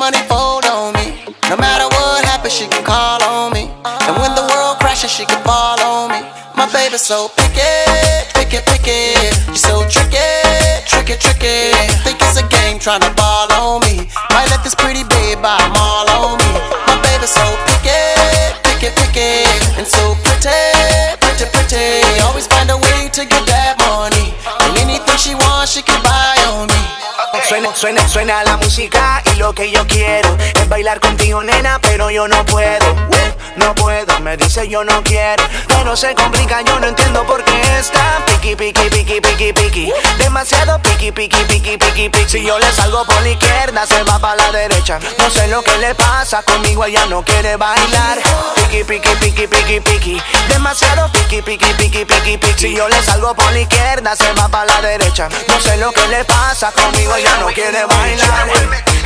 money fold on me. No matter what happens, she can call on me. And when the world crashes, she can fall on me. My baby's so picky, picky, picky. You're so tricky, tricky, tricky. Think it's a game trying to Suena, suena, la música y lo que yo quiero es bailar contigo, nena, pero yo no puedo. Uh, no puedo, me dice yo no quiero, pero se complica, yo no entiendo por qué está piqui, piqui, piqui, piqui, piqui. Demasiado piqui, piqui, piqui, piqui, piqui. Si yo le salgo por la izquierda, se va para la derecha. No sé lo que le pasa, conmigo ella no quiere bailar. Piqui, piqui, piqui, piqui, piqui. Demasiado piqui, piqui, piqui, piqui, piqui. Si yo le salgo por la izquierda, se va para la derecha. No sé lo que le pasa, conmigo ella no quiere bailar.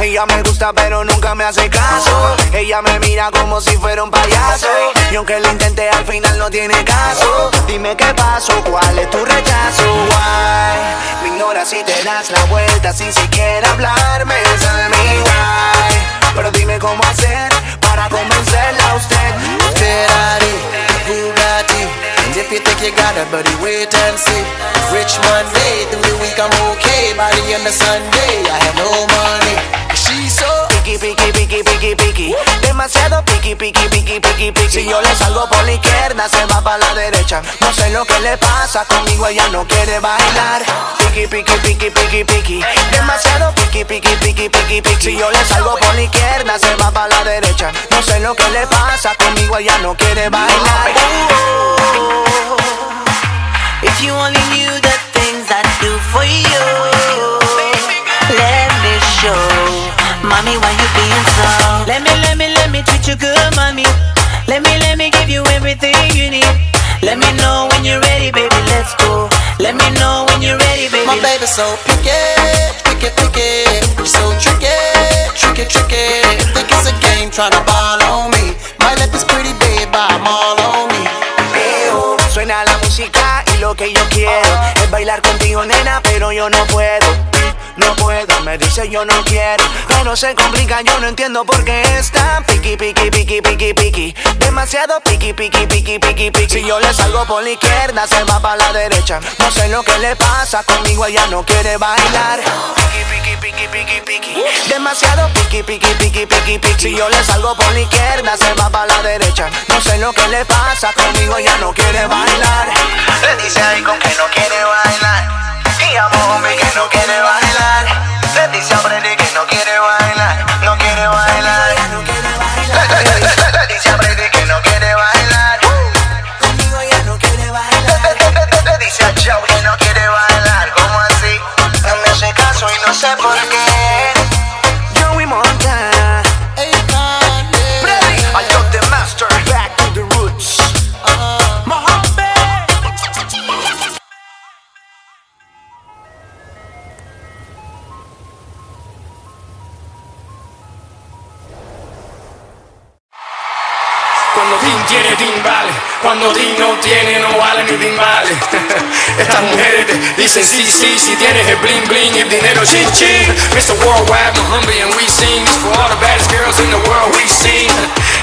Ella me gusta pero nunca me hace caso. Ella me mira como si fuera un payaso. Y aunque lo intenté al final no tiene caso. Dime qué pasó, cuál es tu rechazo. Why? Me ignoras si te das la vuelta sin siquiera hablarme. Tell me why. Pero dime cómo hacer para convencerla a usted. Ferrari, Bugatti. And if you think you got it, buddy, wait and see. Rich Monday, through the week I'm okay. By the end of Sunday, I have no money. She's so Piqui, piqui, piqui, piqui, piqui. Demasiado piqui, piqui, piqui, piqui, piqui. Si yo le salgo por la izquierda, se va para la derecha. No sé lo que le pasa, conmigo ella no quiere bailar. Piqui, piqui, piqui, piqui, piqui. Demasiado piqui, piqui, piqui, piqui, piqui. Si yo le salgo por la izquierda, se va para la derecha. No sé lo que le pasa, conmigo ella no quiere bailar. If you only knew the things I do for you, let me show. Mommy, why you being so? Let me, let me, let me treat you good, mommy. Let me, let me give you everything you need. Let me know when you're ready, baby, let's go. Let me know when you're ready, baby. My baby's so picky, picky, picky. So tricky, tricky, tricky. Think it's a game trying to ball on me. Might let this pretty babe buy all on me. Eo, Suena la música y lo que yo quiero es bailar contigo, nena, pero yo no puedo. No puedo, me dice yo no quiero, pero se complica, yo no entiendo por qué está piqui, piqui, piqui, piqui, piqui. Demasiado piqui, piqui, piqui, piqui, piqui. Si yo le salgo por la izquierda, se va para la derecha. No sé lo que le pasa, conmigo ella no quiere bailar. Piqui, piqui, piqui, piqui, piqui. Demasiado piqui, piqui, piqui, piqui, piqui. Si yo le salgo por la izquierda, se va para la derecha. No sé lo que le pasa, conmigo ella no quiere bailar. Le dice ahí con que no quiere bailar. Hombre que no quiere bailar. Le dice a que no quiere bailar. No quiere bailar. Le, le- le- Cuando Tim no tiene, no vale ni Tim vale. Estas mujeres te dicen sí, sí, si tienes el bling bling, el dinero chin chin. Mr. Worldwide, Mohombi, and we sing this for all the baddest girls in the world. We sing,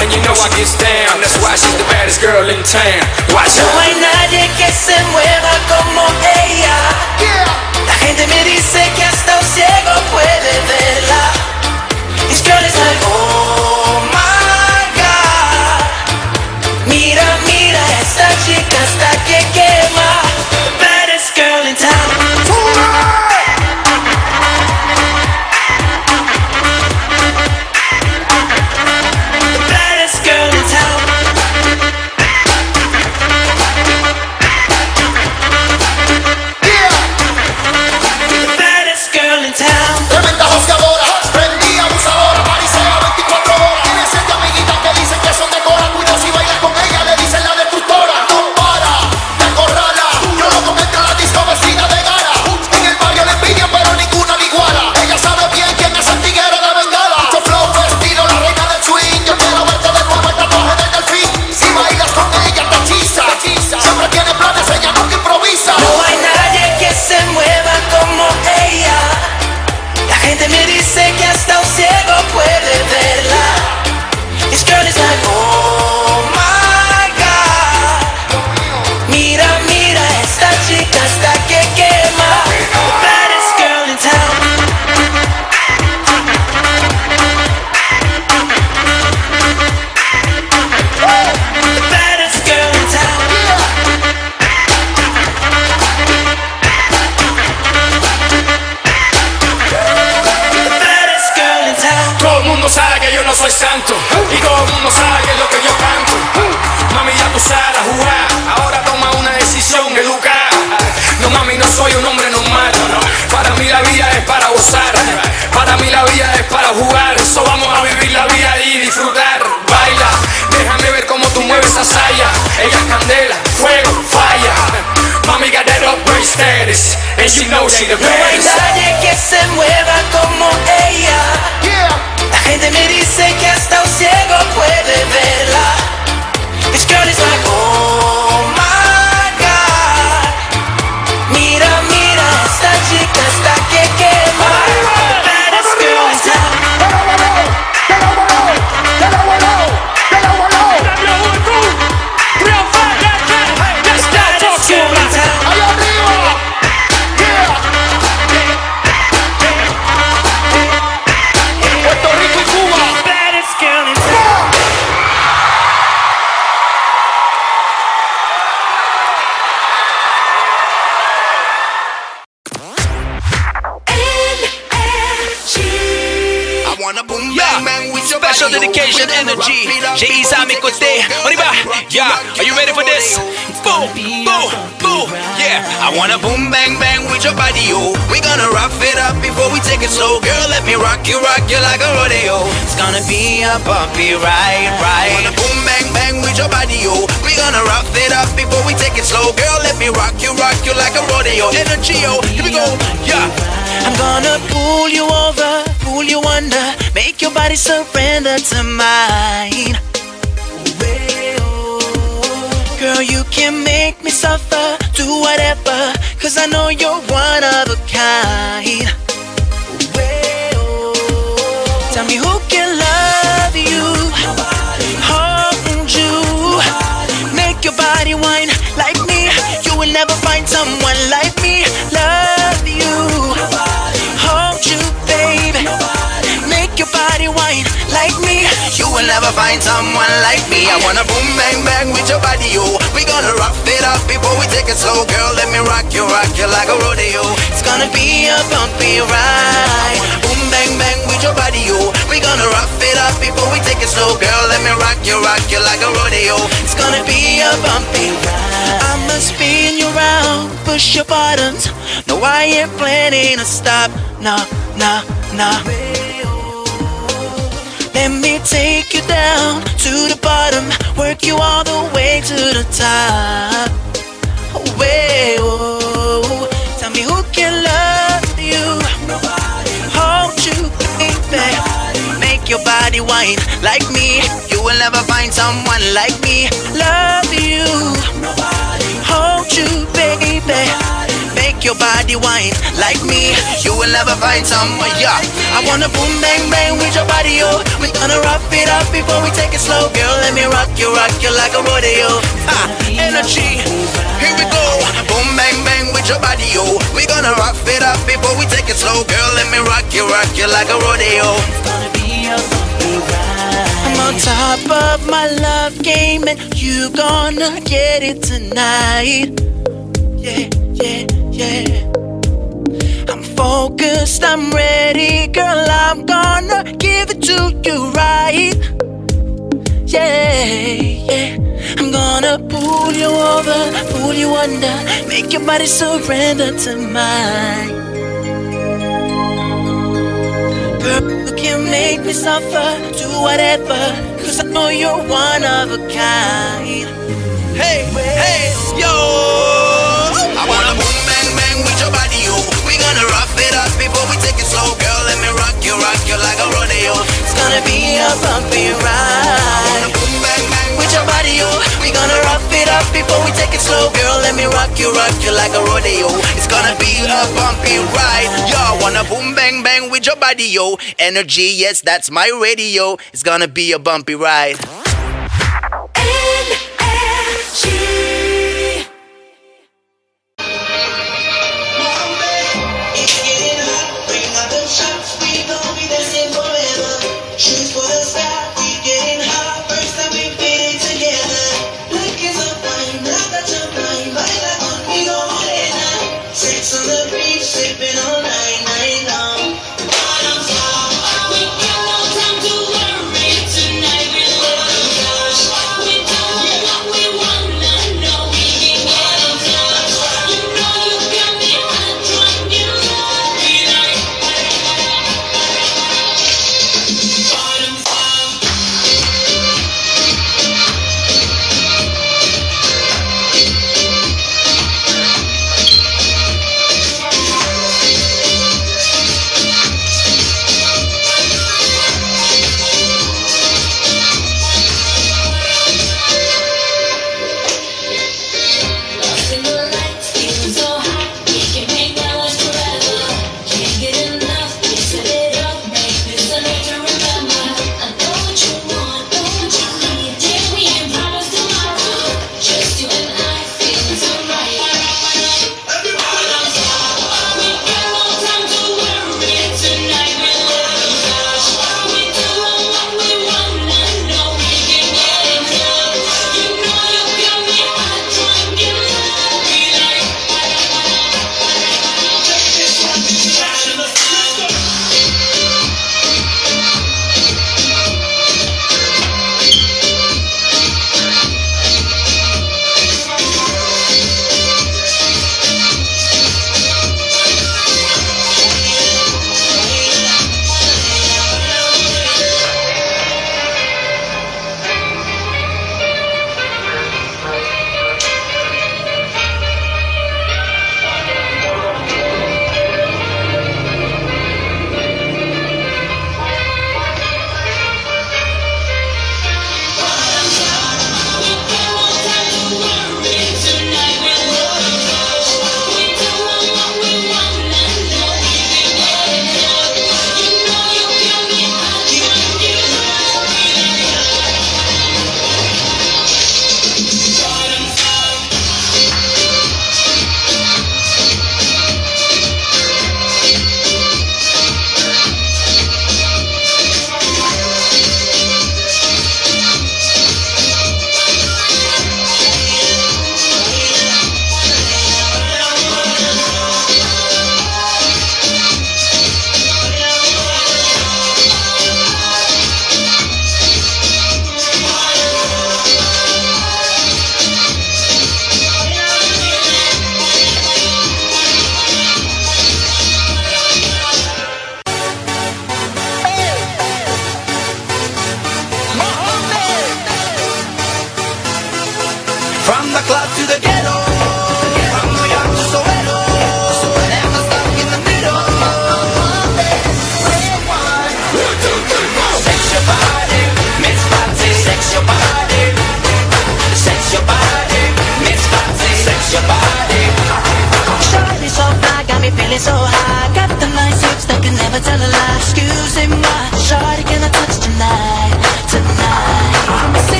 and you know I get down. That's why she's the baddest girl in town. Watch No hay nadie que se mueva como ella. La gente me dice que hasta un ciego puede verla. This girl is like, oh my God. Mira, mira, esta chica hasta she knows she the best. Wanna boom bang bang with your body, yo. We gonna rough it up before we take it slow, girl. Let me rock you, rock you like a rodeo. It's gonna be a bumpy ride, ride. wanna boom bang bang with your body, yo. We gonna rough it up before we take it slow, girl. Let me rock you, rock you like a rodeo. Energy, yo. Here we go. Yeah. I'm gonna pull you over, pull you under, make your body surrender to mine. Girl, you can make me suffer, do whatever, cause I know you're one of a kind. Tell me who can love you, hold you, make your body whine like me. You will never find someone like never find someone like me. I wanna boom bang bang with your body, yo. We gonna rough it up before we take it slow, girl. Let me rock you, rock you like a rodeo. It's gonna be a bumpy ride. Boom bang bang with your body, yo. We gonna rough it up before we take it slow, girl. Let me rock you, rock you like a rodeo. It's gonna be a bumpy ride. I'ma spin you round, push your buttons. No, I ain't planning to stop. Nah, nah, nah. Let me take you down to the bottom, work you all the way to the top. Way, oh, tell me who can love you, hold you, baby, make your body whine like me. You will never find someone like me. Love you, hold you, baby, your body whine like me. You will never find someone, yeah. I wanna boom bang bang with your body, yo. We gonna rough it up before we take it slow, girl. Let me rock you, rock you like a rodeo. Ha, energy. Here we go. Boom bang bang with your body, yo. We gonna rough it up before we take it slow, girl. Let me rock you, rock you like a rodeo. I'm on top of my love game, and you gonna get it tonight. Yeah, yeah, yeah. I'm focused, I'm ready, girl. I'm gonna give it to you right. Yeah, yeah. I'm gonna pull you over, pull you under, make your body surrender to mine. Girl, you can make me suffer, do whatever, cause I know you're one of a kind. Hey, hey, yo. I wanna gonna rough it up before we take it slow, girl. Let me rock you, rock you like a rodeo. It's gonna be a bumpy I wanna ride. boom bang bang With your body, yo, we gonna rough it up before we take it slow, girl. Let me rock you, rock you like a rodeo. It's gonna be a bumpy ride. Yo, wanna boom bang bang with your body, yo. Energy, yes, that's my radio. It's gonna be a bumpy ride.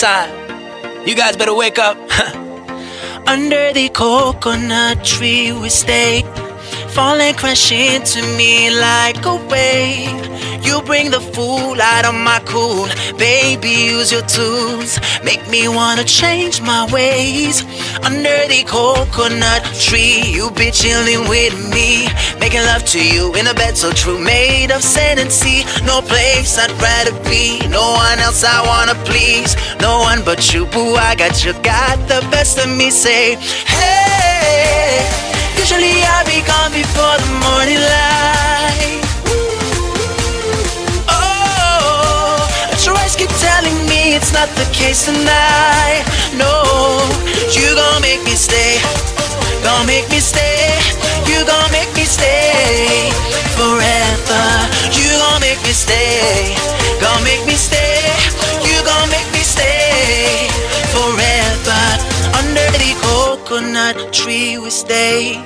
Summertime. You guys better wake up. Under the coconut tree we stay, falling crashing to me like a wave. You bring the fool out of my cool. Baby, use your tools. Make me wanna change my ways. Under the coconut tree, you be chilling with me. Making love to you in a bed so true. Made of sand and sea. No place I'd rather be. No one else I wanna please. No one but you, boo. I got you. Got the best of me. Say, hey. Usually I'll be gone before the morning light. It's not the case tonight. No, you gon' make me stay. Gon' make me stay. You gon' make me stay forever. You gon' make me stay. Gon' make me stay. You gon' make me stay forever. Under the coconut tree we stay.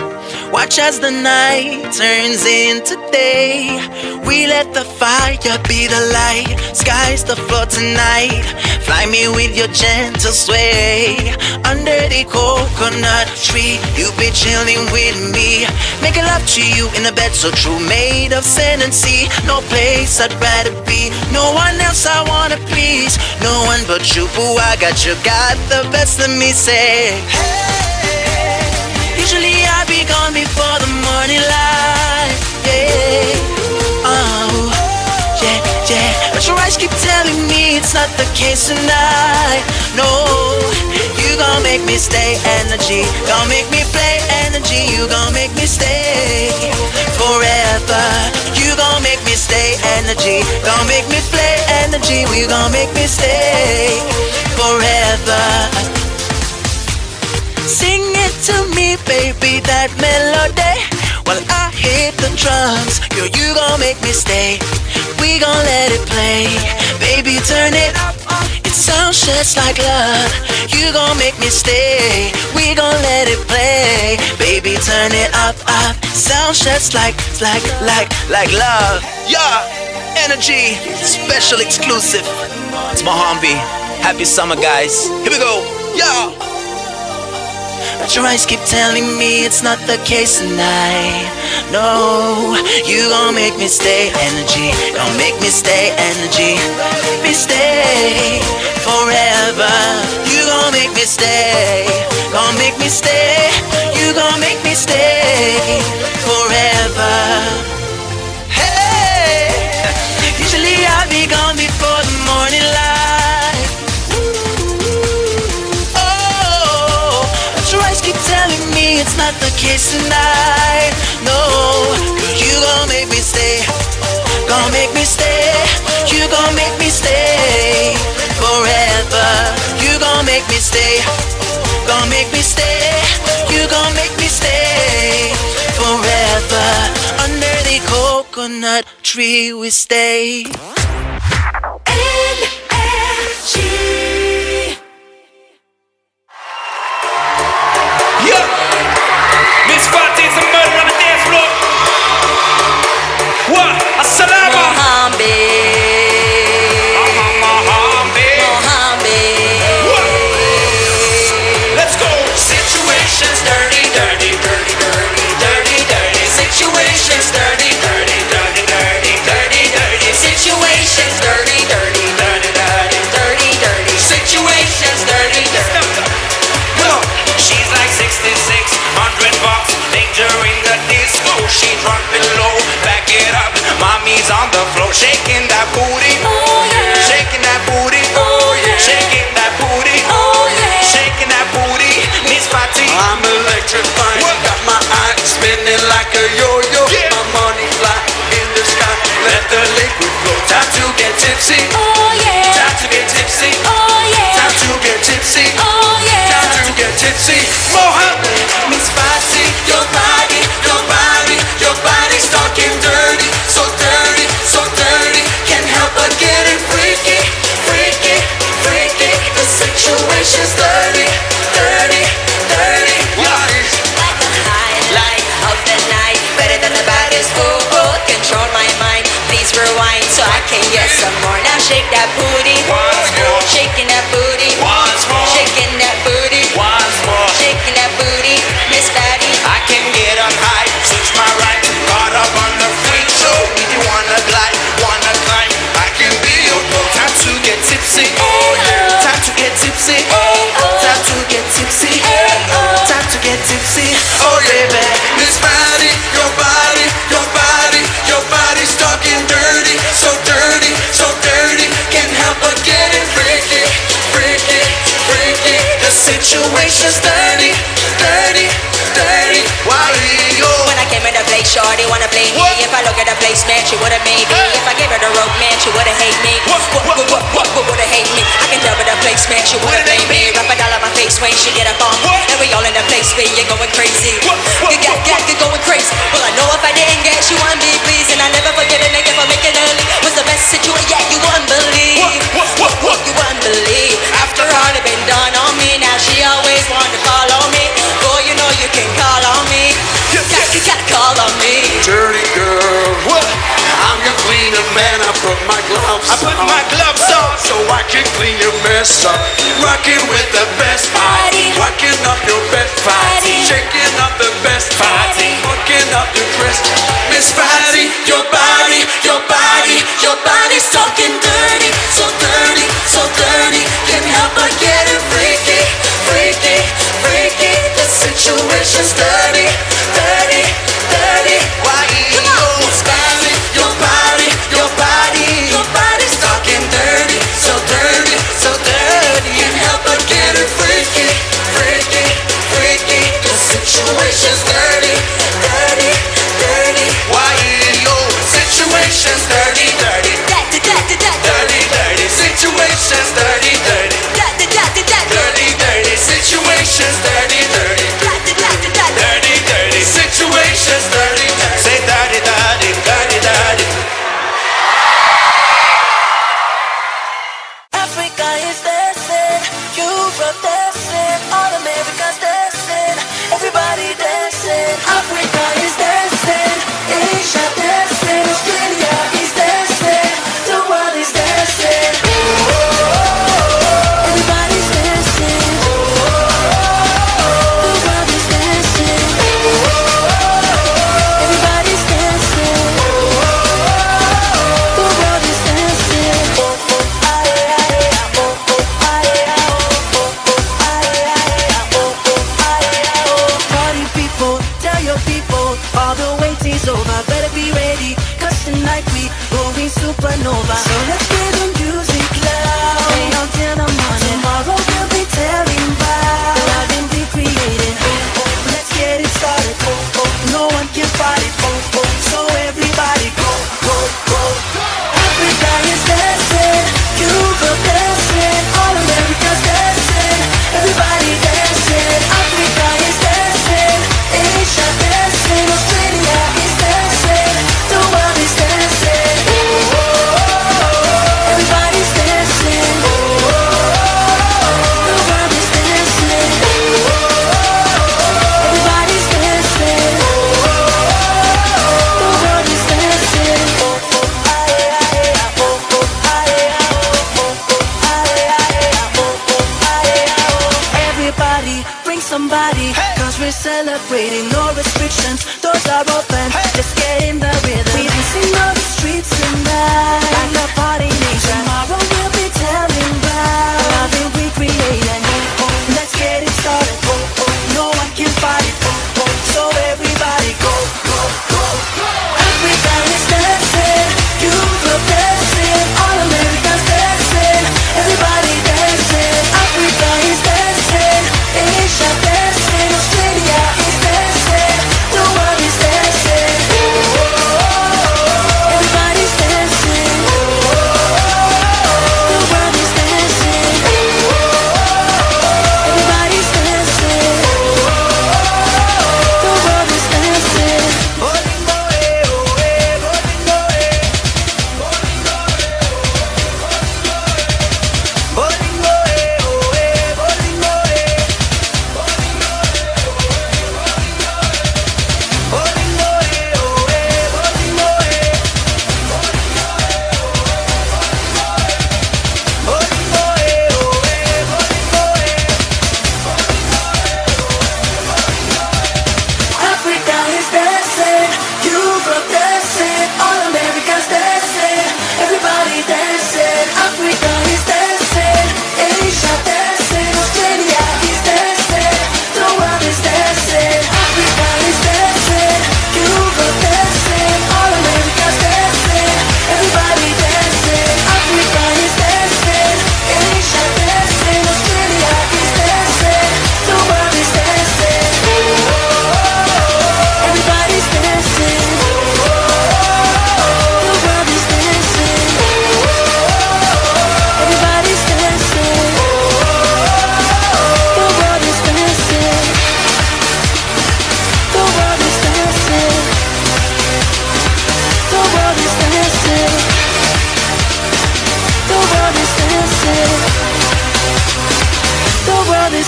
Watch as the night turns into day. We let the fire be the light. Sky's the floor tonight. Fly me with your gentle sway. Under the coconut tree, you be chilling with me. Making love to you in a bed so true, made of sand and sea. No place I'd rather be. No one else I wanna please. No one but you, boo. I got you, got the best of me. Say, hey. Usually I be gone before the morning light. Yeah. Oh, yeah, yeah. But your eyes keep telling me it's not the case tonight. No, you gon' make me stay energy. Gon' make me play energy. You gon' make me stay forever. You gon' make me stay energy. Gon' make me play energy. You gon' make me stay forever. Sing to me, baby, that melody. While I hit the drums, yo, you gon' make me stay. We gon' let it play, baby, turn it up. It sounds just like love. You gon' make me stay. We gon' let it play, baby, turn it up, up. Sounds just like, like, like, like love. Yeah, energy, special exclusive. It's Mohombi. Happy summer, guys. Here we go. Yeah. But your eyes keep telling me it's not the case tonight. No, you gon' make me stay energy. Gon' make me stay energy. Make me stay forever. You gon' make me stay. Gon' make me stay. You gon' make me stay forever. Hey, usually I be gone before not the case tonight. No, you gon' make me stay. Gon' make me stay. You gon' make me stay forever. You gon' make me stay. Gon' make me stay. You gon' make me stay forever. Under the coconut tree we stay. Situation shaking that booty. Shorty wanna play me. What? If I look at her place, man, she would've made me. If I gave her the rope, man, she would've hate me. What, what, what, what, what, would've hate me? I can tell by the place, man, she would've blame me. Rap a doll on my face when she get up on me. And we all in the place, man, you're going crazy. What, what, you got, got, you're going crazy. Well, I know if I didn't get, she wouldn't be pleased. And I never forget it, nigga, for making her leave. Was the best situation? Yeah, you wouldn't believe. What, what, what, what, you wouldn't believe. After all it been done on me, now she always my gloves I put on. my gloves on so I can clean your mess up. Rocking with the best party. Rocking up your best party. Shaking up the best party. Hooking up your dress. Miss Friday, your body, your body, your body's talking.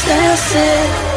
That's it.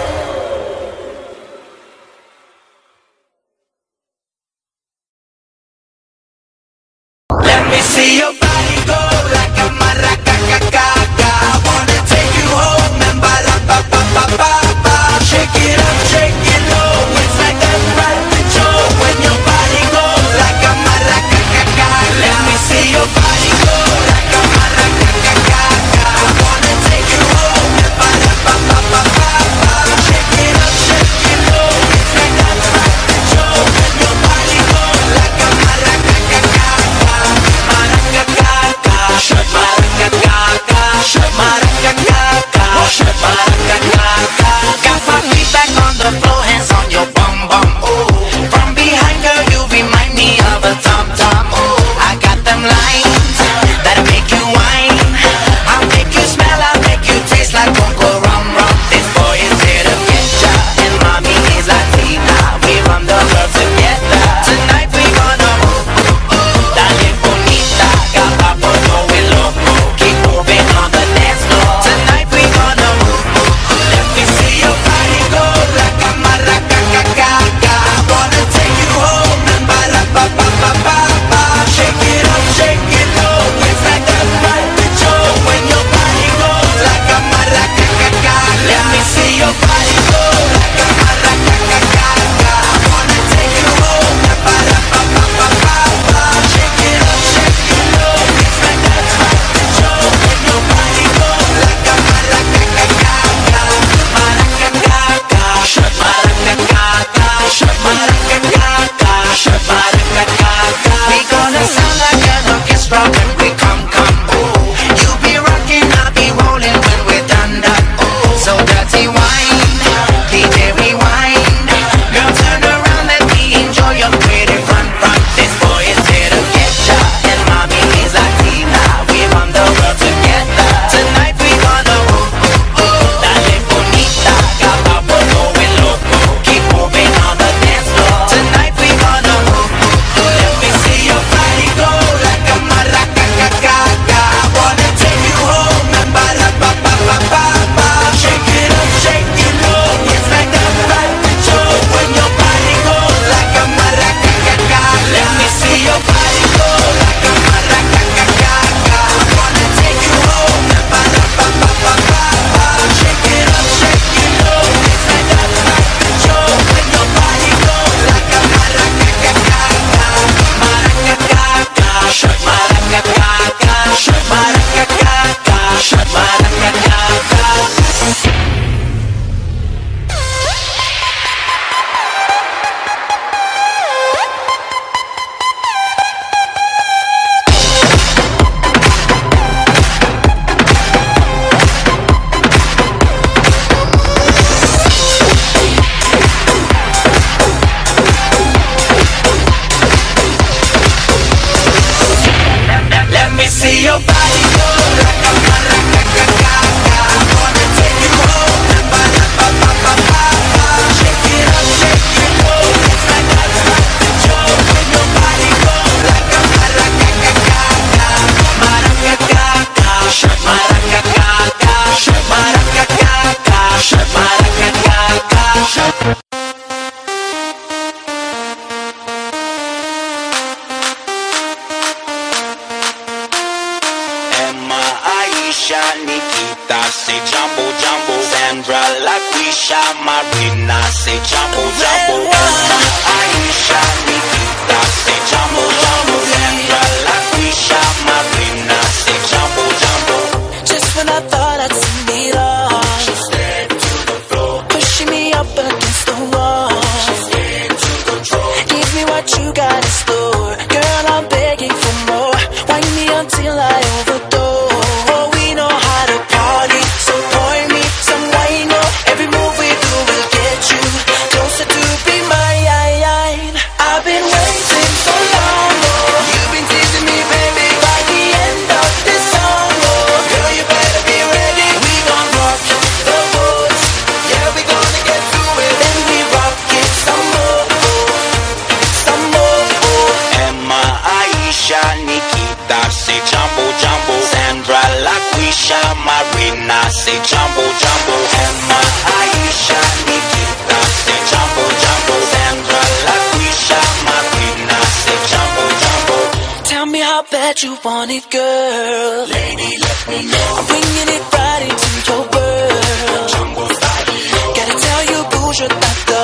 Laquisha, Nikita, say Jumbo Jumbo, Sandra Laquisha, Marina, say Jumbo Jumbo, Emma, Aisha, Nikita, say Jumbo Jumbo, Sandra Laquisha, Marina, say Jumbo Jumbo. Tell me how bad you want it, girl. Lady, let me know. I'm bringing it right into your world. Jumbo Stadio. Gotta tell you, bouge that the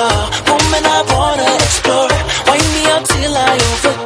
woman I wanna explore. Wind me up till I overcome.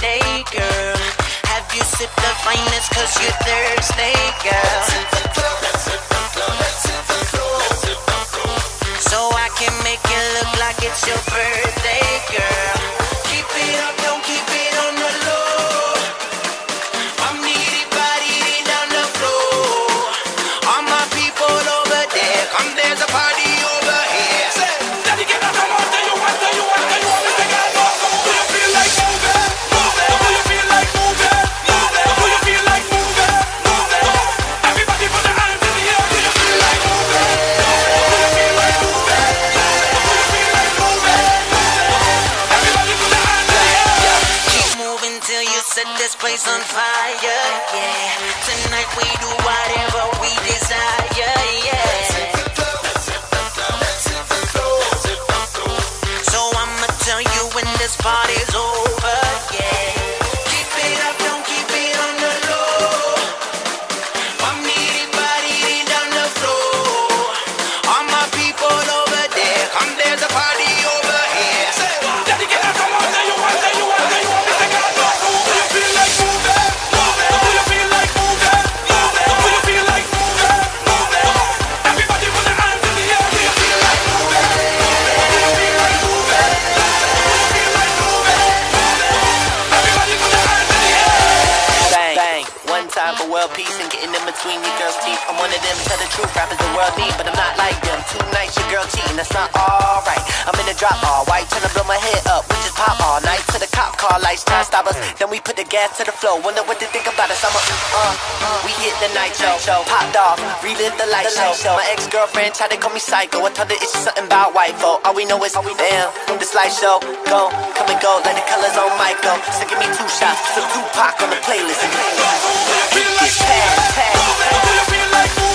Sipped the finest cause you're thirsty, girl? So I can make it look like it's your birthday, girl. This party's over, world need, but I'm not like them. Two nights, your girl cheating, that's not alright. I'm in the drop all white, trying to blow my head up. We just pop all night to the cop car lights try to stop us. Then we put the gas to the floor, wonder what they think about us. I'm a, uh, we hit the night show, show. popped off, relive the light show. My ex girlfriend tried to call me psycho. I told her it's just something about white folk. All we know is, damn, this light show, go, come and go, let the colors on Michael. So give me two shots, some Tupac on the playlist. Get this pass, pass.